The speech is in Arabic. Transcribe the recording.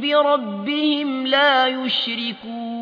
بربهم لا يشركون